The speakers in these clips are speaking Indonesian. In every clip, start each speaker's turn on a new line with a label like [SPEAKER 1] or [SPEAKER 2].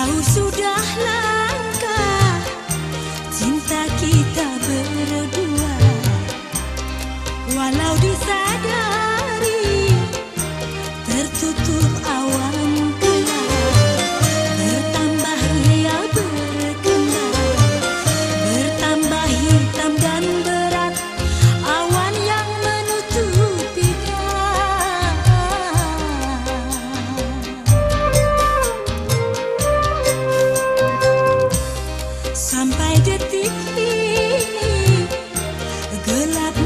[SPEAKER 1] Jauh sudah hati
[SPEAKER 2] ini gelap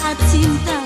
[SPEAKER 2] saat cinta